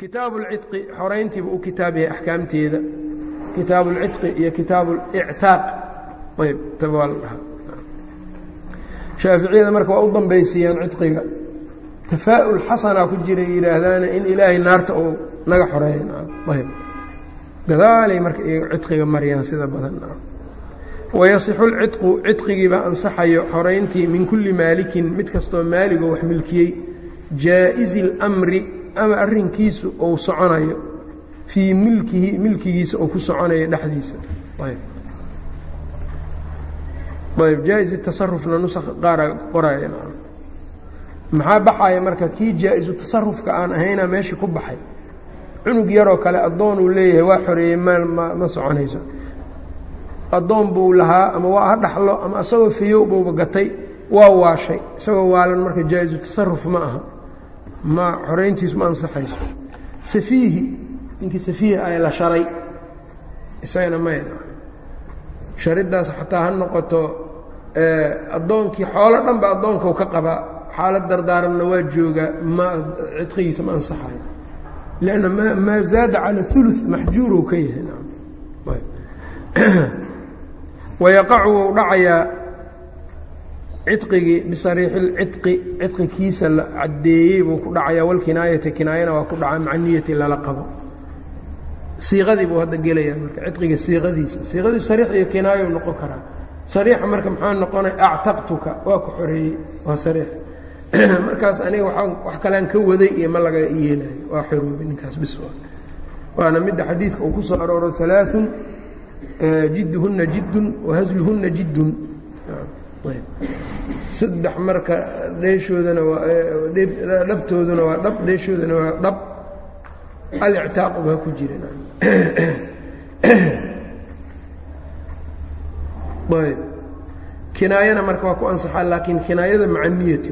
kitaabu اlcidqi xorayntiiba u kitaab yahay axkaamteeda kitaabu اlcidqi iyo kitaabu اlictaaq ayb taba waa la dhahaa shaaficiyada marka waa u dambaysiiyaan cidqiga tafaa'ul xasanaa ku jira yidhaahdaana in ilaahay naarta uu naga xoreeya ayb gadaalay marka cidqiga mariyaan sida badan wayasixu lcidqu cidqigiiba ansaxayo xorayntii min kulli maalikin mid kastoo maaligoo wax milkiyey jaa'izi اlmri ama arrinkiisu uu soconayo fii milkihi milkigiisa uu ku soconayo dhexdiisa. Jaa-izu tasarufna nusakh qaara qoraya. Maxaa baxaya marka kii jaa-isu tasarufka aan ahayna meeshii ku baxay? Cunug yaroo kale addoon uu leeyahay waa xoreeyey maal ma soconayso. Addoon buu lahaa ama waa ha dhaxlo ama isagoo fiyow buuba gatay waa waashay. Isagoo waalan marka jaa-isu tasaruf ma aha ma xorayntiisu ma ansaxayso. Safiihi ninkii safiihi ay la sharay isagana maya shariddaas xataa ha noqoto addoonkii xoolo dhan ba addoonkau ka qabaa xaalad dardaaranna waa joogaa ma cidqigiisa ma ansaxayo. Lanna maa zaada cala ulu maxjuuruu ka yahay. Wayaqacu wuu dhacayaa cidqigii bisariixi lcidqi cidqikiisa la caddeeyey buu ku dhacayaa walkinaayati kinaayana waa ku dhacaa maca niyati lala qabo. Siiqadii buu hadda gelayaa marka cidqiga siiqadiisa siiqadii sariix iyo kinaayo noqon karaa. Sariixa marka maxaa noqonaya actaqtuka waa ku xoreeyey waa sariix. Markaas aniga wax kalean ka waday iyo ma laga yeelayo waa xoroobay ninkaas bis waana midda xadiidka uu ku soo arooro alaaثun jidduhunna jiddun wahasluhunna jiddun saddex marka dheeshoodana waa dhabtooduna waa dhab dheeshoodana waa dhab. Alictaaqu baa ku jira ayb. Kinaayana marka waa ku ansaxaa laakiin kinaayada maca niyati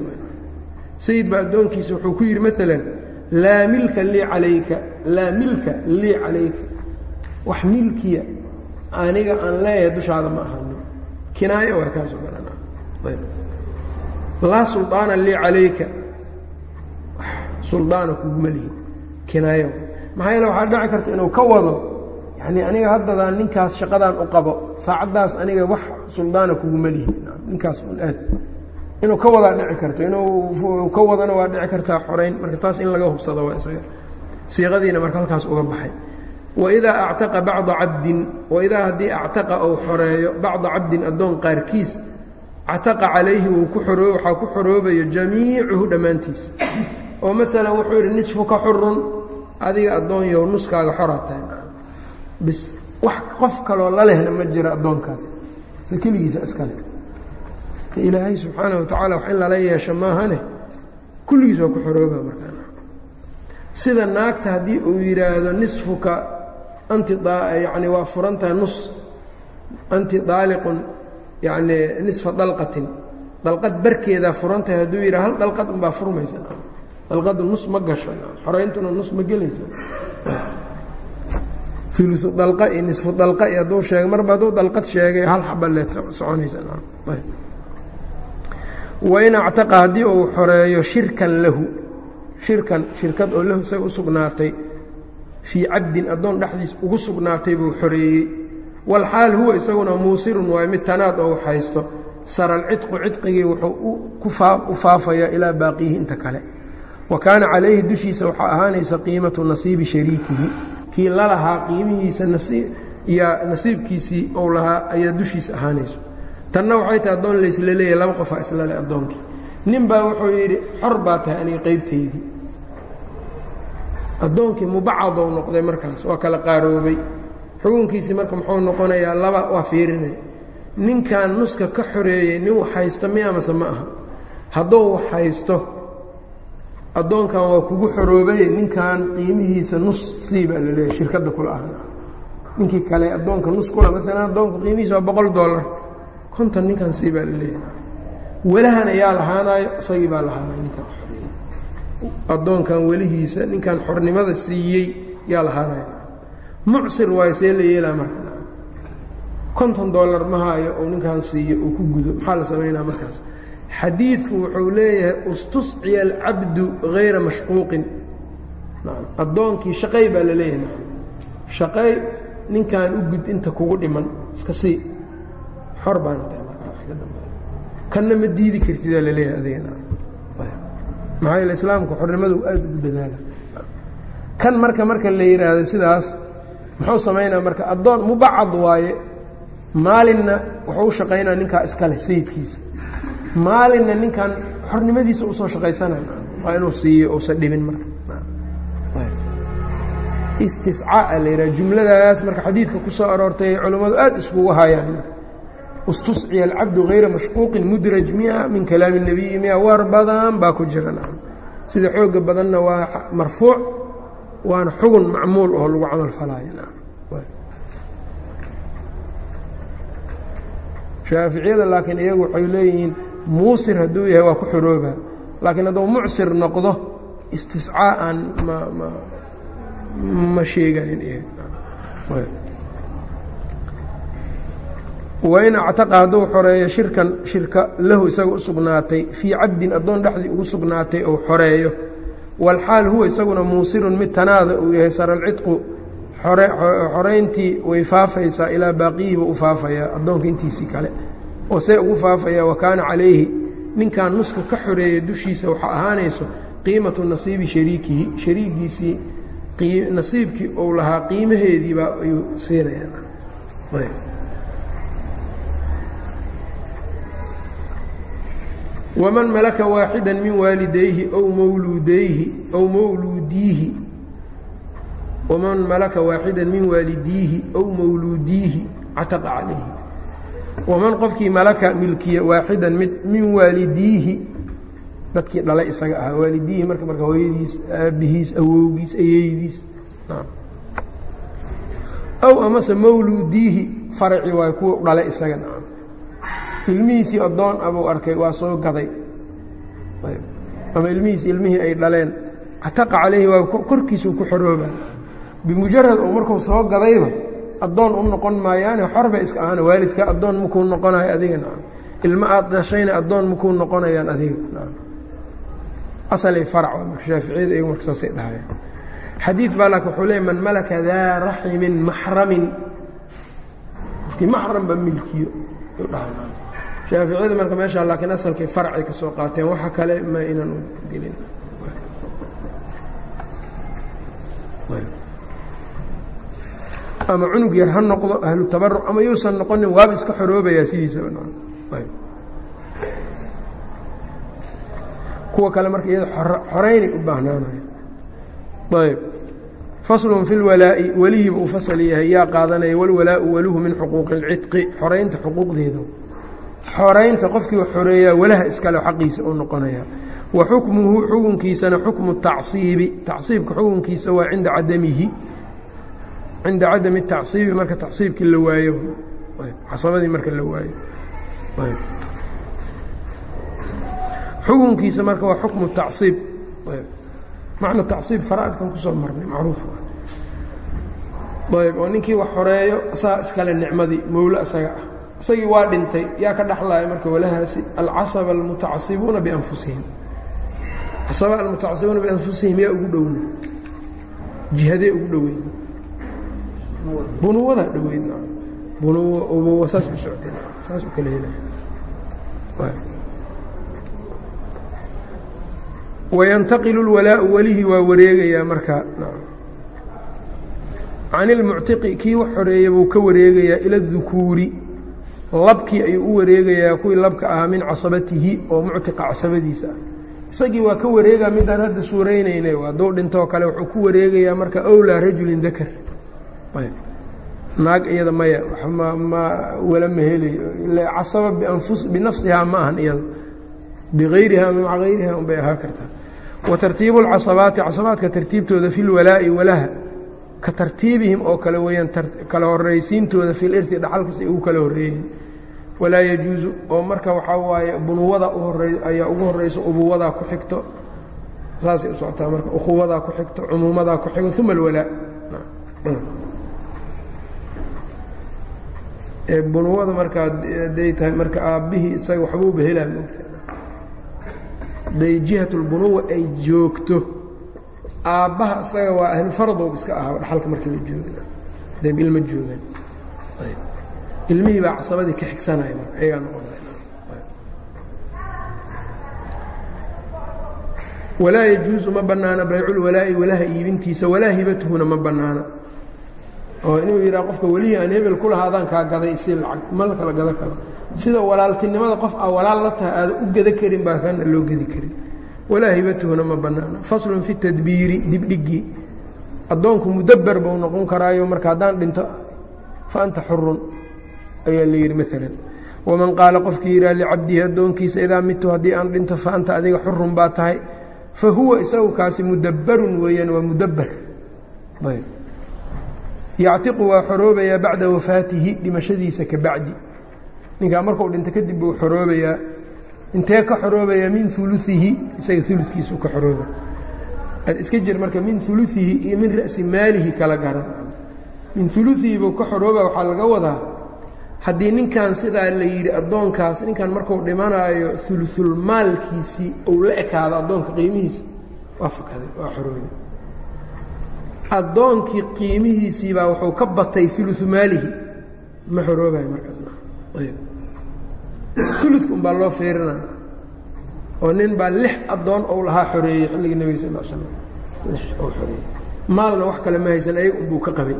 sayid baa addoonkiisa wuxuu ku yidhi maalan laa milka lii calayka laa milka lii calayka. Wax milkiya aniga aan leeyahay dushaada ma ahano kinaayo waa kaasoo galanayb laa sulطaana lii calayka. Suldaana kuguma lihi kinaayo. Maxaa yeele waxaa dhici karta inuu ka wado yani aniga haddadaan ninkaas shaqadaan u qabo saacaddaas aniga wax suldaana kuguma lihi ninkaas un aad. Inuu ka wadaa dhici karto inuu ka wadana waa dhici kartaa xorayn marka taas in laga hubsado waa isaga. Siiqadiina marka halkaas uga baxay. Waidaa actaqa bacda cabdin waidaa haddii actaqa ou xoreeyo bacda cabdin addoon qaarkiis cataqa calayhi wuu ku oroo waxaa ku xoroobayo jamiicuhu dhammaantiis. Oo maalan wuxuu yidhi nisfuka xurun adiga addoon yow nuskaaga xoraa tahay bis wax qof kaloo la lehna ma jiro addoonkaas. Se keligiisa iskale ilaahay subxaana wa tacaala wax in lala yeesho maahane kulligiis waa ku xorooba markaa. Sida naagta haddii uu yidhaahdo nisfuka anti yani waa furantahay nus anti daaliqun yani nisfa dalqatin. Dalqad barkeedaa furantahay hadduu yidhaha hal dalqad unbaa furmaysa. Dalqadu nus ma gasho xorayntuna nus ma gelaysa. Ulusu dalqa iyo nisfu dalqa iyo hadduu sheegay marba hadduu dalqad sheegay hal xabaleed soconaysa. Wain actaqa haddii uu xoreeyo shirkan lahu shirkan shirkad oo lahu isaga u sugnaatay fii cabdin addoon dhexdiis ugu sugnaatay buu xoreeyey walxaal huwa isaguna muusirun waay mid tanaad oo haysto. Saralcidqu cidqigii wuxuu u faafayaa ilaa baaqiyihi inta kale. Wa kaana calayhi dushiisa waxaa ahaanaysa qiimatu nasiibi shariikihi. Kii lalahaa qiimihiisa nasiibkiisii ou lahaa ayaa dushiisa ahaanayso. Tanna waxay tahay addoon laysla leeyahy laba qofaa isla leh addoonkii. Nin baa wuxuu yidhi xor baa tahay aniga qaybtaydii addoonkii mubacadou noqday markaas waa kala qaaroobay xukunkiisii marka muxuu noqonayaa laba waa fiirinaya ninkan nuska ka xoreeyey nin wax haysta miya mase ma aha. Hadduu wax haysto addoonkan waa kugu xoroobaye ninkan qiimihiisa nus sii baa la shirkadda kula ahna ninkii kale addoonka nus kula maalan addoonka qiimihiisa waa boqol dollar. Konton ninkan sii baa la leeyahay. Welahana yaa lahaanayo isagii baa lahaanay ninkan addoonkan welihiisa ninkan xornimada siiyey yaa lahaanaya mucsir waayo see la yeelaa marka. konton dollar ma haayo uu ninkan siiyo uu ku gudo. Maxaa la samaynaa markaas? Xadiidku wuxuu leeyahay istusciya alcabdu hayra mashquuqin. Addoonkii shaqay baa la leeyahay. Shaqay ninkan u gud inta kugu dhiman iska sii. Xor baana kanna ma diidi kartidaa la leeyahay adigana. Maxaa yeele islaamku xornimadu aad ugu dadaala kan marka marka la yidhaahdo sidaas muxuu samaynaa marka addoon mubacad waaye maalinna wuxuu u shaqaynaa ninkaa iska leh sayidkiisa. Maalinna ninkan xornimadiisa u soo shaqaysanaya waa inuu siiyo uusan dhibin marka. Istiscaa la yidhaha jumladaas marka xadiidka ku soo aroortay culammadu aad iskugu hayaan istusciya alcabdu hayra mashquuqin mudraj mia min kalaami الnabiyi mia war badan baa ku jira. Sida xooga badanna waa marfuuc waana xugun macmuul oo lagu camal falaayo shaaficiyada laakiin iyagu waxay leeyihiin muusir hadduu yahay waa ku xorooba laakiin hadduu mucsir noqdo istiscaa ma ma ma sheegayn wain actaqa hadduu xoreeyo shirkan shirka lahu isaga u sugnaatay fii cabdin addoon dhexdii ugu sugnaatay ou xoreeyo walxaal huwa isaguna muusirun mid tanaada uu yahay saralcidqu xorayntii way faafaysaa ilaa baaqiyihiba u faafayaa addoonka intiisii kale. Oo see ugu faafaya wa kaana calayhi ninkan nuska ka xoreeya dushiisa waxaa ahaanayso qiimatu nasiibi shariikihi shariigiisii nasiibkii uu lahaa qiimaheediibaa ayuu siinayaa waman malaka waaxida min waalidayhi ow mawluudayhi ow mawluudiihi. Waman malaka waaxida min waalidiihi ow mawluudiihi cataqa calayhi. Waman qofkii malaka milkiya waaxidan mid min waalidiihi dadkii dhalay isaga ahaa. Waalidiihi marka marka hooyadiis aabbihiis awowgiis ayeydiis. Ow amase mawluudiihi faraci waay kuwa dhalay isaga. Nacam ilmihiisii addoon abuu arkay waa soo gaday. Ama ilmihiisi ilmihii ay dhaleen. Cataqa calayhi waa korkiisuu ku xorooba. Bimujarad uu markuu soo gadayba addoon u noqon maayaane xorba iska ahaana waalidka addoon makuu noqonayo adiga nacam ilmo aad dhashayna addoon makuu noqonayaan adiga asalay farac marka shaaficiyada iyagu marka saasay dhahayaan. Xadiid baa laakin wuxuu leeyay man malaka daa raximin maxramin. Qofkii maxramba milkiyo dhaha shaaficiyada marka meeshaa laakiin asalkay farcay ka soo qaateen waxa kale ma inan u gelin ama cunug yar ha noqdo ahlu tabaruc ama yuusan noqonin waaba iska xoroobayaa sidiisaba kuwa kale marka iyada xoraynay u baahnaanaya. Ayb. Faslun fi lwalaa'i welihiiba uu fasal yahay yaa qaadanaya walwalaau waluhu min xuquuqi اlcidqi xoraynta xuquuqdeeda xoraynta qofkii xoreeyaa walaha iskale xaqiisa uu noqonaya. Wa xukmuhu xukunkiisana xukmu tacsiibi. Tacsiibka xukunkiisa waa cinda cadamihi. Cinda cadami tacsiibi marka tacsiibkii la waayo. Casabadii marka la waayo. Xukunkiisa marka waa xukmu tacsiib. Macna tacsiib faraa'idkan ku soo marnay macruuf ayb oo ninkii wax xoreeyo asaga iskale nicmadii mowlo isaga ah isagii waa dhintay yaa ka dhexlaya marka walahaasi alcasaba almutacasibuuna bianfusihim. Casaba almutacasibuuna bianfusihim yaa ugu dhowna. Jihadee ugu dhoweyd bunuwadaa dhoweyd bunuwa ubuwa saas u socotay. Saas u kala helaya wayantaqilu اlwalaau welihii waa wareegayaa marka can ilmuctiqi kii wax xoreeya buu ka wareegayaa ila اdukuuri labkii ayuu u wareegayaa kuwii labka ahaa min casabatihi oo muctiqa casabadiisa ah. Isagii waa ka wareegaa midaan hadda suuraynaynay hadduu dhintoo kale wuxuu ku wareegayaa marka owlaa rajulin dakar. Naag iyada maya ma wala ma helayo. Casaba binafsihaa ma ahan iyada. Bigayriha ama maca gayriha unbay ahaa kartaa. Wa tartiibu اlcasabaati casabaadka tartiibtooda fi lwalaa'i walaha ka tartiibihim oo kale weeyaan kala horaysiintooda fi lirti dhaxalkasi ugu kala horreeyeen. Walaa yajuusu oo marka waxaa waaye bunuwada ayaa ugu horeyso ubuwadaa ku xigto saasay u socotaa marka ukhuwadaa ku xigto cumuumadaa ku xigo uma alwalaa. Bunuwada markaa haday tahay marka aabbihii isaga waxbuuba helaa moogta hadday jihat ay joogto aabbaha isaga waa ahlufardow iska ahaa dhaxalka marka la jooga. Dayb ilma joogaan. Ilmihii baa casabadii ka xigsanaya marka ayagaa noqonaya walaa yajuusu ma bannaana bayculwalaa'i walaha iibintiisa walaa hibatuhuna ma bannaana. Oo inuu yidhaha qofka welihii aan hebel ku kaa gaday isi lacag ma la kala gado karo. Sida walaaltinimada qof aa walaal la tahay aada u geda karin baa kana loo gedi karin walaa hibatuhuna ma bannaana faslun fi tadbiiri dibdhigii addoonku mudaber buu noqon karaayo marka haddaan dhinto fa anta xurun ayaa la yidhi maalan waman qaala qofkii yidhaha licabdihi addoonkiisa idaa mitu haddii aan dhinto fa anta adiga xurun baa tahay. Fa huwa isagu kaasi mudabbarun weeyaan waa mudabber ayb. Yactiqu waa xoroobayaa bacda wafaatihi dhimashadiisa ka ninkaa markuu dhinto kadib buu xoroobayaa intee ka xoroobayaa min uluihi isaga ulukiisu ka xorooba. Ad iska jir marka min uluihi iyo min ra'si maalihi kala garan min uluihi buu ka xorooba waxaa laga wadaa haddii ninkan sidaa la yidhi addoonkaas ninkan marku dhimanaayo ulusulmaalkiisii uu la ekaado addoonka qiimihiisa waa fakaday waa xoroobay addoonkii qiimihiisiibaa wuxuu ka batay ulusu maalihi. Ma xoroobayo markaasna uludka umbaa loo fiirina oo nin baa lix addoon ou lahaa xoreeyey xilligii nebiga sal l slam lix ou xoreeyey. Maalna wax kale ma haysan ayaga unbuu ka qabay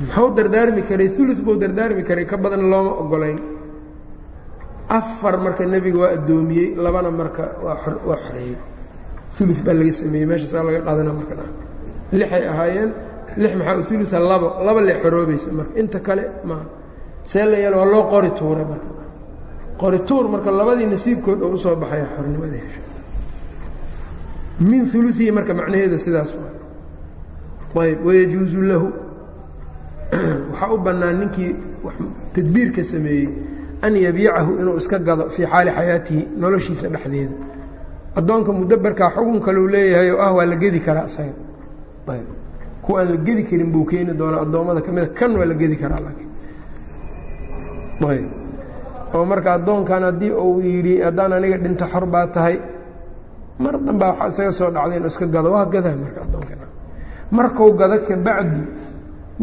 muxuu dardaarmi karay ulu buu dardaarmi karay ka badan looma ogolayn afar marka nebiga waa addoomiyey labana marka waa xoreeyey. Ulu baa laga sameeyey meeshaasaa laga qaadana marka lixay ahaayeen lix maxaa ulua labo laba le xoroobaysa marka. Inta kale ma see la yeel waa loo qori tuuray marka qori tuur marka labadii nasiibkood oo u soo baxaya xornimada hesha. Min uluihi marka macnaheeda sidaas ayb wayajuuzu lahu. Waxaa u bannaan ninkii tadbiirka sameeyey an yabiicahu inuu iska gado fii xaali xayaatihi noloshiisa dhexdeeda. Addoonka mudabarkaa xugun kaleu leeyahay oo ah waa la gedi karaa isaga. Ayb kuwa aan la gedi karin buu keeni doonaa addoommada ka mida kan waa la gedi karaa laakiin. Ayb oo marka addoonkan haddii uu yidhi haddaan aniga dhinto xor baa tahay mar dambaa waxaa isaga soo dhacday inuu iska gado. Waa gadaa marka addoonkan markuu gado kabacdi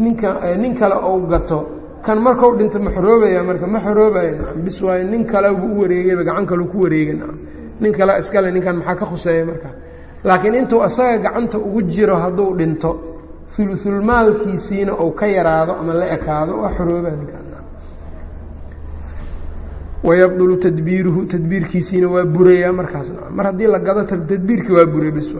ninka nin kale ou gato kan markau dhinto ma xoroobaya marka ma xoroobaya. Nacam bis waayo nin kale buu u wareegayba gacan kaleu ku wareegay. Nacam nin kale iskale ninkan maxaa ka khuseeya marka? Laakiin intuu asaga gacanta ugu jiro hadduu dhinto ulusulmaalkiisiina uu ka yaraado ama la ekaado waa xoroobaa ninkan wayabdulu tadbiiruhu tadbiirkiisiina waa burayaa markaas. Mar haddii la gado tadbiirkii waa buray bis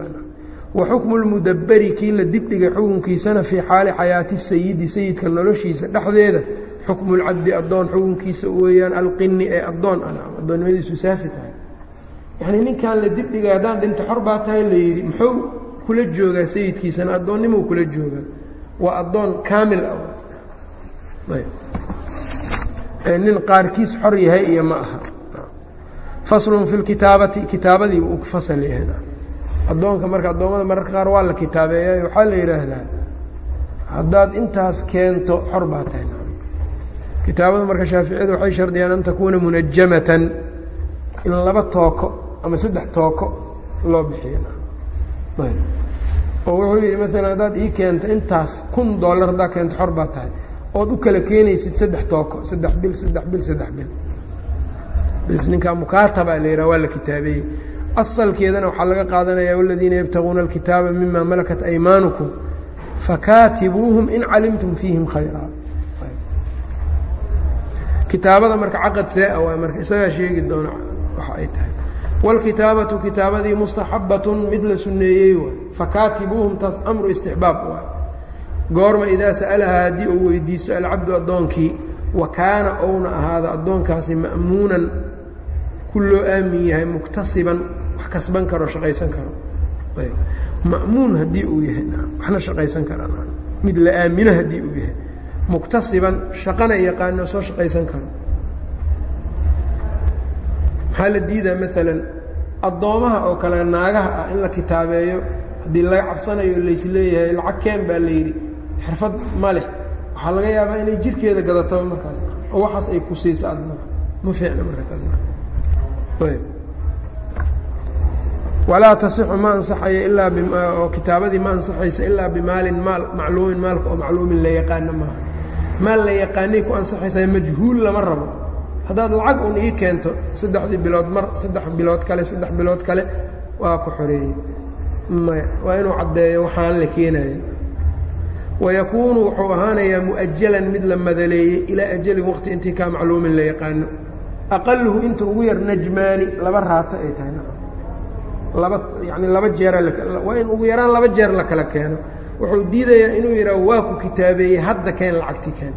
wa xukmu lmudabberi kii la dibdhigay xukunkiisana fii xaali xayaati sayidi sayidka noloshiisa dhexdeeda. Xukmu lcabdi addoon xukunkiisa weeyaan alqini ee addoon. Addoonnimadiisu saafi tahay. Yacnii ninkan la dibdhigay haddaan dhinto xor baa tahay la yidhi muxuu kula joogaa sayidkiisana? Addoonnimuu kula joogaa. Waa addoon kaamil ah nin qaarkiis xor yahay iyo ma aha. Faslun fi lkitaabati kitaabadii uu fasal yahay. Addoonka marka addoommada mararka qaar waa la kitaabeeya waxaa la yidhaahdaa haddaad intaas keento xor baa tahay. Kitaabada marka shaaficiyadu waxay shardiyaan an takuuna munajamatan in laba tooko ama saddex tooko loo bixiyo. Oo wuxuu yidhi maalan haddaad ii keento intaas kun dollar haddaad keento xor baa tahay ood u kala keenaysid saddex tooko saddex bil saddex bil saddex bil. Bis ninkaa mukaataba la yidhaha waa la kitaabeeyey asalkeedana waxaa laga qaadanaya waladiina yabtaguuna alkitaaba mima malakat aymaanukum fakaatibuuhum in calimtum fiihim khayraa kitaabada marka caqad see-a waay marka isagaa sheegi doona waxa ay tahay. Wاlkitaabatu kitaabadii mustaxabatun mid la suneeyey waay. Fakaatibuuhum taas amru istixbaab waay goorma idaa sa'alahaa haddii uu weydiisto alcabdu addoonkii wa kaana ouna ahaado addoonkaasi ma'muunan ku loo aamin yahay muktasiban wax kasban karo shaqaysan karo. Ma'muun haddii uu yahay waxna shaqaysan karaa mid la aamino haddii uu yahay. Muktasiban shaqana yaqaano soo shaqaysan karo. Maxaa la diidaa maalan addoomaha oo kale naagaha ah in la kitaabeeyo haddii laga cabsanayo laysleeyahay lacag keen baa la yidhi xirfad ma leh. Waxaa laga yaabaa inay jirkeeda gadataba markaas oo waxaas ay ku siiso adna ma fiicna marka taasna ayb. Walaa tasixu ma ansaxayo ilaa oo kitaabadii ma ansaxayso ilaa bimaalin maal macluumin maalka oo macluumin la yaqaano maaha maal la yaqaanay ku ansaxaysaa majhuul lama rabo. Haddaad lacag un ii keento saddexdii bilood mar saddex bilood kale saddex bilood kale waa ku xoreeyey. Maya waa inuu caddeeyo waxaan la keenaya wayakuunu wuxuu ahaanayaa mu'ajalan mid la madaleeyey ilaa ajalin waqti intii kaa macluumin la yaqaano aqaluhu inta ugu yar najmaani laba raato ay tahay laba yani laba jeera waa in ugu yaraan laba jeer la kala keeno wuxuu diidayaa inuu yidhaah waa ku kitaabeeyey hadda keen lacagti keen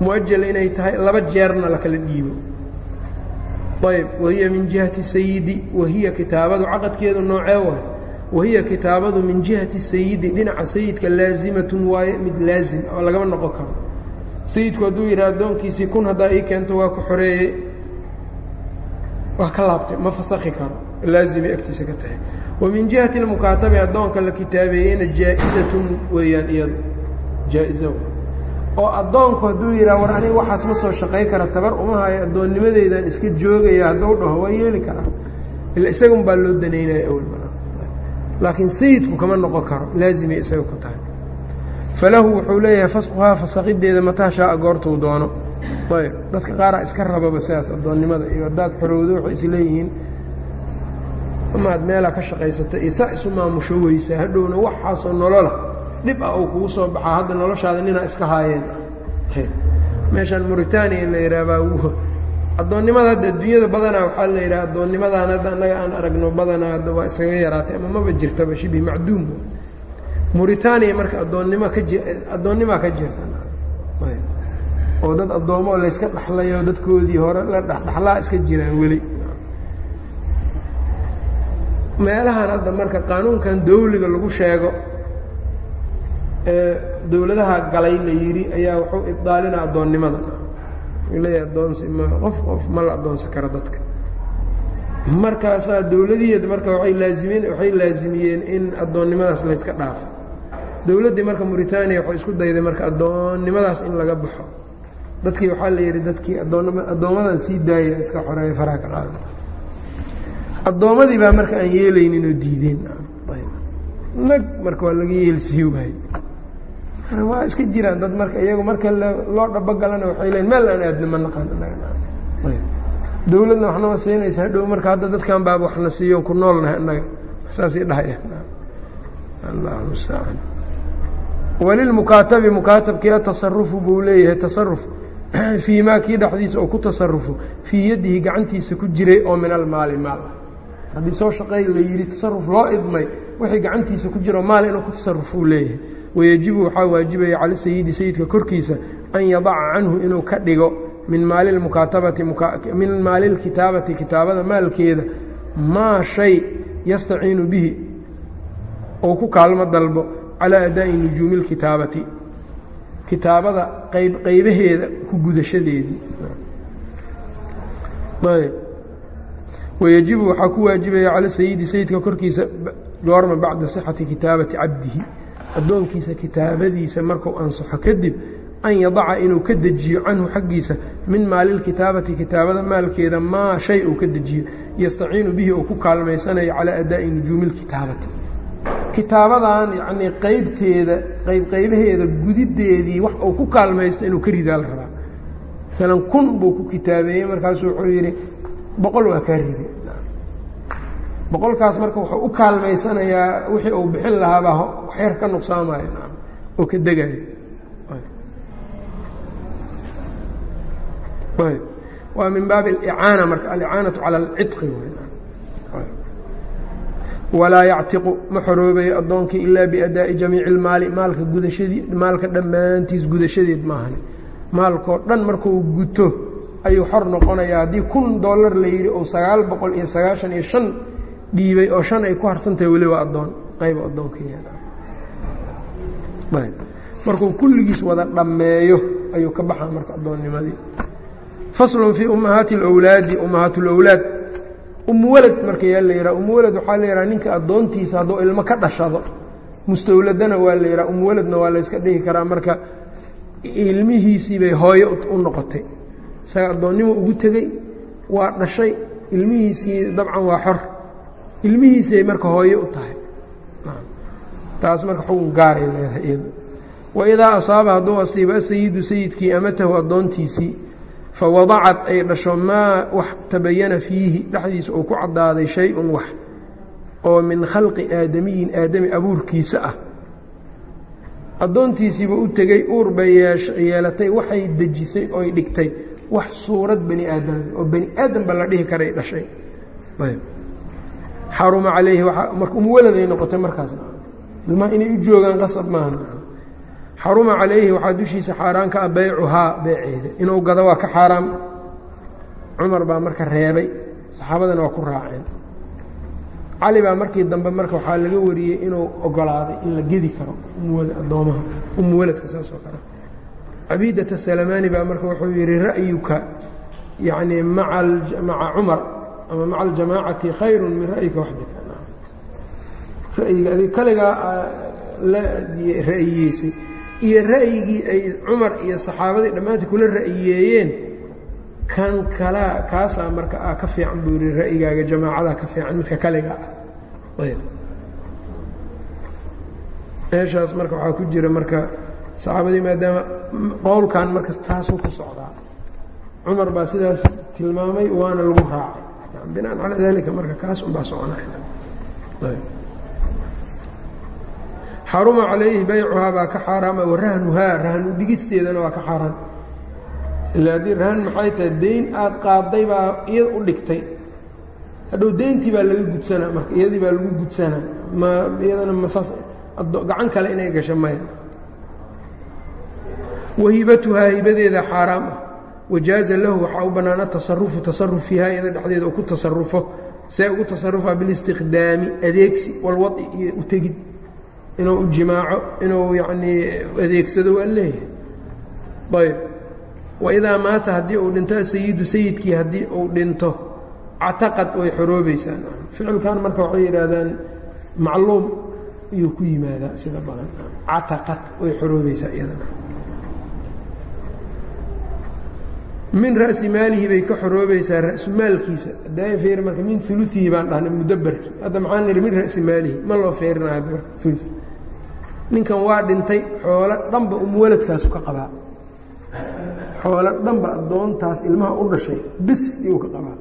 muajal inay tahay laba jeerna la kala dhiibo ayb wahiya min jihati sayidi wahiya kitaabadu caqadkeedu noocee waay wahiya kitaabadu min jihati sayidi dhinaca sayidka laazimatun waaye mid laazim oo lagama noqon karo sayidku hadduu yidhaha addoonkiisii kun haddaa ii keento waa ku xoreeyey waa ka laabtay ma fasakhi karo laazimay agtiisa ka tahay wa min jihati اlmukaatabi addoonka la kitaabeeyeyna jaa-izatun weeyaan iyadu jaa-iza oo addoonku hadduu yidhaha war aniga waxaas ma soo shaqay kara tabar uma hayo addoonnimadeydaan iska joogaya hadduu dhaho waa yeeli karaa ila isagun baa loo danaynaya awal laakiin sayidku kama noqon karo laazimay isaga ku tahay. Falahu wuxuu leeyahay fasquhaa fasaqideeda mataa shaaa goortuu doono. Ayb dadka qaaraa iska rababa sidaas addoonnimada iyo haddaad xorowdo waxay isleeyihiin amaad meelaa ka shaqaysata iyo saa isu maamusho weysaa hadhowna waxaasoo nolola dhib ah uu kugu soo baxaa hadda noloshaada ninaa iska haayeen. Meeshaan muritaaniya la yidhaahbaa addoonnimada hadda adduunyada badanaa waxaa la yidhaha addoonnimadaan hadda annaga aan aragno badanaa hadda waa isaga yaraatay ama maba jirtaba shibi macduum. Muritaaniya marka addoonnimo ka ji addoonnimaa ka jirta. Oo dad addoommo layska dhaxlayo dadkoodii hore la dhexdhexlaa iska jiraan weli. Meelahan hadda marka qaanuunkan dawliga lagu sheego ee dowladaha galay la yidhi ayaa wuxuu ibdaalina addoonnimada leeyahay addoonsi ma qof qof ma la addoonsan karo dadka. Markaasaa dowladiheed marka waay laazimeen waxay laazimiyeen in addoonnimadaas layska dhaafo. Dowladdii marka muritaaniya waxay isku dayday marka addoonnimadaas in laga baxo. Dadkii waxaa la yidhi dadkii addoommadan sii daaya iska xoreeya faraha ka qaada addoommadii baa marka aan yeelaynin oo diideen. Nag marka waa laga yeelsii waayey waa iska jiraan dad marka iyagu marka loo dhabogalana waxay leeyiin meel aan aadna ma naqaan dowladna waxnama siinaysa hadhow marka hadda dadkan baaba waxna siiyon ku noolnahay annaga. Saasay dhahaya. Allahu mustacaan mukaatabkii atasarufu buu leeyahay tasaruf fii maa kii dhexdiisa oo ku tasarufo fii yadihi gacantiisa ku jiray oo min almaali maal. Haddii soo shaqeey la yidhi tasaruf loo idmay wixii gacantiisa ku jiro maal inuu ku tasarufuu leeyahay wayejibu waxaa waajibaya cala sayidi sayidka korkiisa an yadaca canhu inuu ka dhigo min maali lkitaabati kitaabada maalkeeda maa shay yastaciinu bihi ou ku kaalmo dalbo calaa adaa'i nujuumi اlkitaabati kitaabada qayb qaybaheeda ku gudashadeedii wayejibu waxaa ku waajibaya cala sayidi sayidka korkiisa goorma bacda sixati kitaabati cabdihi addoonkiisa kitaabadiisa marku ansaxo kadib an yadaca inuu ka dejiyo canhu xaggiisa min maalilkitaabati kitaabada maalkeeda maa shay uu ka dejiyo yastaciinu bihi uu ku kaalmaysanayo calaa adaa'i nujuumi اlkitaabati kitaabadan yacnii qaybteeda qayb qaybaheeda gudideedii wax uu ku kaalmaysto inuu ka ridaa la rabaa. Maalan kun buu ku kitaabeeyey markaasuu wuxuu yidhi boqol waa kaa riday boqolkaas marka wuxuu u kaalmaysanayaa wixii uu bixin lahaabaa waxyar ka nuqsaamaya oo ka degayo waa min baabi alicaana marka alicaanatu cala alcidqi walaa yactiqu ma xoroobayo addoonkii ilaa biadaa'i jamiici اlmaali maalka gudashadii maalka dhammaantiis gudashadeed maahan maalkoo dhan markuu guto ayuu xor noqonayaa. Haddii kun dollar la yidhi oo sagaal boqol iyo sagaashan iyo shan dhiibay oo shan ay ku harsantahay weli waa addoon qayba addoonka markuu kulligiis wada dhammeeyo ayuu ka baxaa marka addoonnimadii. Faslun fii ummahaati اlawlaadi ummahaat اlawlaad umuwalad marka yaa la yidhaha umuwalad waxaa la yidhaha ninka addoontiisa hadduu ilmo ka dhashado mustawladana waa la yidhaha umuwaladna waa layska dhihi karaa marka ilmihiisii bay hooyo u noqotay. Isaga addoonnimo ugu tegey waa dhashay ilmihiisii dabcan waa xor ilmihiisay marka hooye u tahay. Taas marka xukun gaaray leedahay iyada waidaa asaaba hadduu asiibo asayidu sayidkii amatahu addoontiisii fawadacad ay dhasho maa wax tabayana fiihi dhexdiisa uu ku caddaaday shay-un wax oo min khalqi aadamiyin aadami abuurkiisa ah. Addoontiisiiba u tegey uur bay yeelatay waxay dejisay oy dhigtay wax suurad bani aadam oo bani aadamba la dhihi karay dhashay xaruma calayhi marka umwaladay noqotay markaas. Ilmaha inay u joogaan qasab maaha. Xaruma calayhi waxaa dushiisa xaaraan ka ah beycuhaa beeceeda inuu gado waa ka xaaraam. Cumar baa marka reebay. Saxaabadana waa ku raaceen. Cali baa markii dambe marka waxaa laga wariyey inuu ogolaaday in la gedi karo addoomaha umu waladka saas oo kale. Cabiidata salamaani baa marka wuxuu yidhi ra'yuka yacnii maca cumar ama maca aljamaacati khayru min ra'yika waxdika. Ra'yiga adig kaligaa la ra'yiyeysay iyo ra'yigii ay cumar iyo saxaabadii dhammaantii kula ra'yiyeeyeen kan kalaa kaasaa marka ah ka fiican buu yihi ra'yigaaga jamaacadaa ka fiican midka kaliga. Ah ayb. Meeshaas marka waxaa ku jira marka saxaabadii maadaama qowlkan marka taasuu ku socdaa. Cumar baa sidaas tilmaamay waana lagu raacay binaan calaa dalika marka kaas unbaa soconay xaruma calayhi baycuhaa baa ka xaaraama warahnuhaa rahnu dhigisteedana waa ka xaaraan ila haddii rahan maxay tahay deyn aada qaadday baa iyada u dhigtay hadhow deyntii baa laga gudsanaa marka iyadii baa lagu gudsanaa ma iyadana masaas gacan kale inay gasho maya wahibatuhaa hibadeeda xaaraam ah wajaaza lahu waxaa u bannaan atasarufu tasaruf fiiha iyada dhexdeeda uu ku tasarufo see ugu tasarufaa bilistikhdaami adeegsi walwadi iyo u tegid inuu u jimaaco inuu yacnii adeegsado waa leeyahay. Ayb waidaa maata haddii uu dhinto asayidu sayidkii haddii uu dhinto cataqad way xoroobaysaa. Ficilkan marka waxay yidhaahdaan macluum iyuu ku yimaadaa sida badan. Cataqad way xoroobaysaa iyadana min ra'si maalihi bay ka xoroobaysaa ra'su maalkiisa. Daa feer marka min uluihi baan dhahnay mudabarki hadda maxaan nihi min ra'si maalihi? Ma loo marka ulu ninkan waa dhintay xoolo dhanba umwaladkaasu ka qabaa. Xoolo dhanba addoontaas ilmaha u dhashay bis iyuu ka qabaa.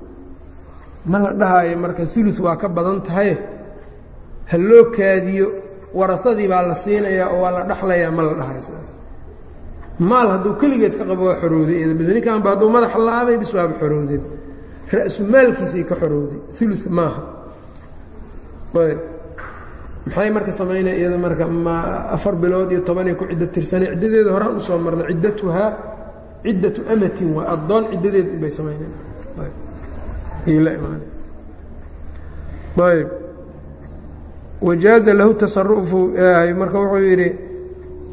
Ma la dhahaayo marka ulu waa ka badan tahay? Ha loo kaadiyo? Warahadii baa la siinayaa oo waa la dhaxlayaa? Ma la dhahayo sidaas maal hadduu keligeed ka qabo waa xorowday ninkanba hadduu madaxa la-abay bis waaba xorowdeen ra-su maalkiisay ka xorowday ulu maaha. Ayb. Maxay marka samaynaya iyada marka ma afar bilood iyo tobanay ku ciddo tirsanay ciddadeeda horaan u soo marnay ciddatuhaa ciddatu amatin waa addoon ciddadeed bay samayneen ayb. Wajaaza lahu tasarufu marka wuxuu yidhi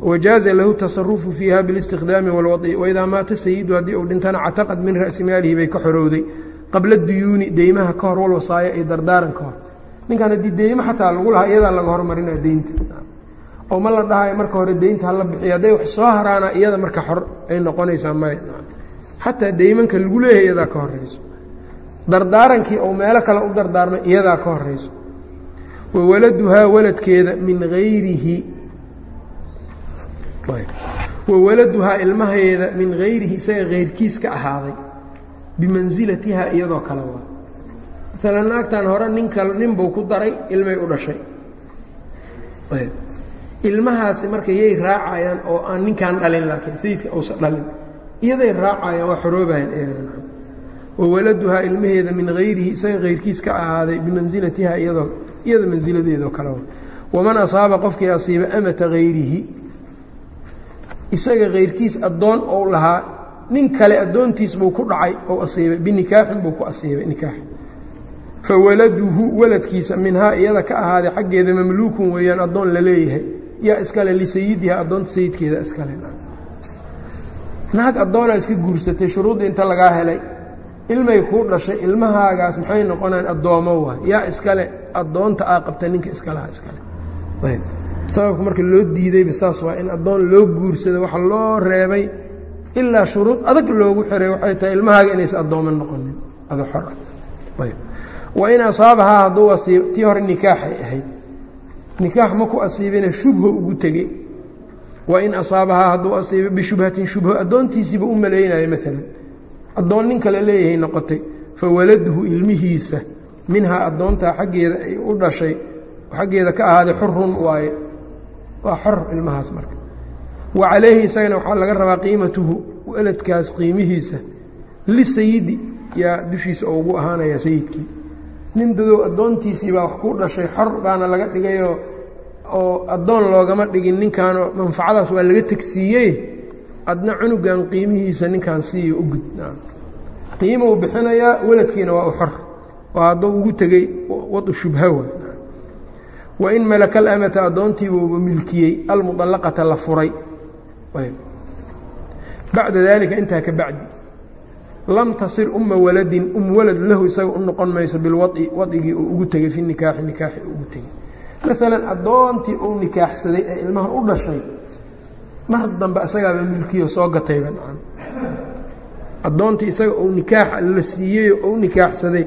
wajaaza lahu tasarufu fiiha biاlistiqdaami walwai waidaa maata sayidu haddii uu dhintana cataqad min ra'si maalihi bay ka xorowday qabla duyuuni deymaha ka hor walwasaayo iyo dardaaran ka hor ninkan haddii deymo xataa lagu lahaa iyadaa laga hormarinaa deynta oo ma la dhahayo marka hore deynta hala bixiyo hadday wax soo haraana iyada marka xor ay noqonaysaa may xataa deymanka lagu leeyahay iyadaa ka horeyso dardaarankii ou meelo kale u dardaarmay iyadaa ka horeyso wawaladuhaa waladkeeda min gayrihi wa waladuhaa ilmaheeda min hayrihi isaga hayrkiis ka ahaaday bimansilatiha iyadoo kale waa maalan naagtan hore ninka ninbuu ku daray ilmay u dhashay. Ilmahaasi marka yay raacayaan oo aan ninkan dhalin laakiin sayidka uusa dhalin iyaday raacayaan waa xoroobayan iyagana wawaladuhaa ilmaheeda min hayrihi isaga hayrkiis ka ahaaday bimansilatiha iyadoo iyada mansiladeedoo kale waman asaaba qofkii asiiba amata hayrihi isaga hayrkiis addoon ou lahaa nin kale addoontiis buu ku dhacay ou asiibay binikaaxin buu ku asiibay nikaax fawaladuhu waladkiisa minhaa iyada ka ahaaday xaggeeda mamluukun weeyaan addoon la leeyahay. Yaa iskale lisayidiha addoonta sayidkeeda iskale naag addoonaa iska guursatay shuruudda inta lagaa helay. Ilmay kuu dhashay ilmahaagaas maxay noqonaan addoomo waa. Yaa iskale addoonta aa qabta ninka iskalaha iskale sababka marka loo diidayba saas waa in addoon loo guursado waxa loo reebay ilaa shuruud adag loogu xiray waxay tahay ilmahaaga inaysa addoomo noqonin. Ado xor ah. Wain asaabahaa hadduu asiib tii hore nikaaxay ahayd. Nikaax ma ku asiibina shubho ugu tegey wain asaabahaa hadduu asiibo bishubhatin shubho addoontiisiiba u malaynayo maalan addoon nin kale leeyahay noqotay fawaladuhu ilmihiisa minhaa addoontaa xaggeeda ay u dhashay xaggeeda ka ahaaday xurun waaye waa xor ilmahaas marka. Wa calayhi isagana waxaa laga rabaa qiimatuhu waladkaas qiimihiisa. Lisayidi yaa dushiisa ugu ahaanaya sayidkii. Nin dadow addoontiisii baa wax ku dhashay xor baana laga dhigayoo oo addoon loogama dhigin ninkaanoo manfacadaas waa laga tegsiiyey adna cunugan qiimihiisa ninkaan siiyo u gud qiimou bixinayaa weladkiina waa u xor. Oo hadduu ugu tegey wadu shubha waay wain malaka alamata addoontii wuuba milkiyey almuطallaqata la furay. Bacda dalika intaa ka bacdi. Lam tasir uma waladin um walad lahu isaga u noqon mayso bilwaطi wadigii uu ugu tegey fi nikaaxi nikaaxi uu ugu tegey. Maalan addoontii uu nikaaxsaday ee ilmahan u dhashay mar dambe isagaaba milkiyo soo gatayba addoontii isaga uu nikaax la siiyey oo nikaaxsaday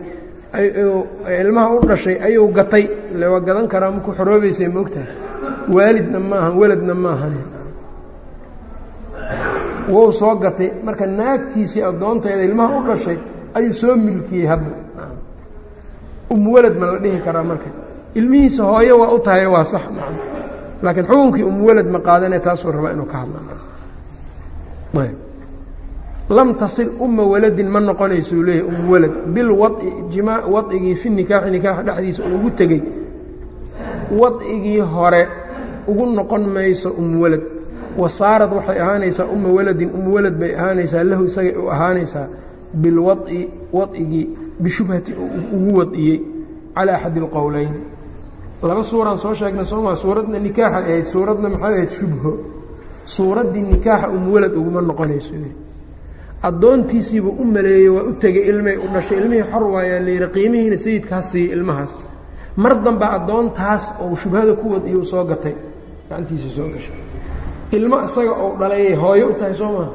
ilmaha u dhashay ayuu gatay. Ile waa gadan karaa maku xoroobaysay moogtahay waalidna maahan weladna maahan wou soo gatay. Marka naagtiisii addoonteeda ilmaha u dhashay ayuu soo milkiyey hadda umwalad ma la dhihi karaa marka. Ilmihiisa hooyo waa u tahay waa sax laakiin xukunkii umwalad ma qaadane taasuu rabaa inuu ka hadla lam tasil uma waladin ma noqonaysuu leeyahy um walad. Bilwaci jimaa wadcigii fi nikaaxi nikaaxa dhexdiisa uu ugu tegey. Wadcigii hore ugu noqon mayso um walad. Wasaarad waxay ahaanaysaa uma waladin um walad bay ahaanaysaa lahu isagay u ahaanaysaa. Bilwaci wadcigii bishubhati ugu wadciyey calى axadi اlqowleyn laba suuraan soo sheegnay sooma suuradna nikaaxa ahayd suuradna maxay ahayd shubho. Suuraddii nikaaxa umwalad uguma noqonayso addoontiisiibuu u maleeyey waa u tegey ilmay u dhashay. Ilmihii xor waayaa layidhi qiimihiina sayidkaa siiye ilmahaas. Mar damba addoontaas oo shubhada ku wad iyuu soo gatay gacantiisa soo gashay. Ilmo isaga ou dhalayay hooyo u tahay soo maha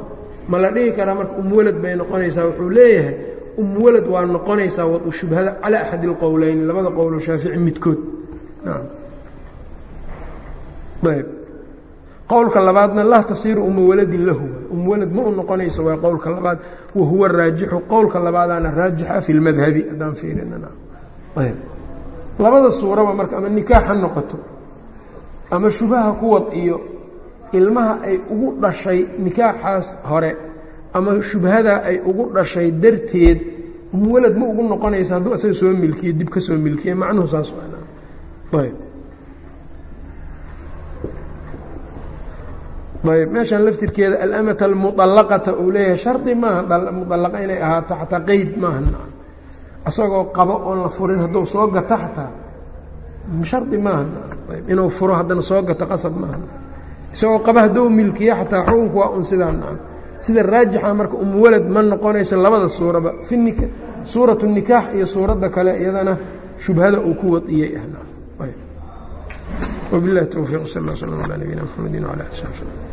ma la dhihi karaa marka umwalad bay noqonaysaa? Wuxuu leeyahay umwalad waa noqonaysaa wadu shubhada calaa axadi اlqowleyn labada qowlo shaafici midkood qowlka labaadna laa tasiiru waladin lahu. Um walad ma u noqonayso waa qowlka labaad wahuwa raajixu. Qowlka labaadaana raajixa fi lmadhabi haddaan fiirinayb labada suuraba marka ama nikaax ha noqoto ama shubaha ku wad iyo ilmaha ay ugu dhashay nikaaxaas hore ama shubhadaa ay ugu dhashay darteed umwalad ma ugu noqonaysa hadduu asaga soo milkiye dib ka soo milkiye macnuhu saas ayb ayb meeshan laftirkeeda alamata almuطallaqata uu leeyahay shardi maaha muطallaqa inay ahaato xataa qeyd maaha. Asagoo qabo oon la furin hadduu soo gato xataa shardi maaha. Inuu furo haddana soo gato qasab maaha. Isagoo qaba hadduu milkiye xataa xukunku waa un sidaa nacam. Sida raajixa marka umwalad ma noqonaysa labada suuraba fi suurat nikaax iyo suuradda kale iyadana shubhada uu ku wadiyey ah towfiiq sal ll slm alaa nabiyina mxamedi wala ali sab slm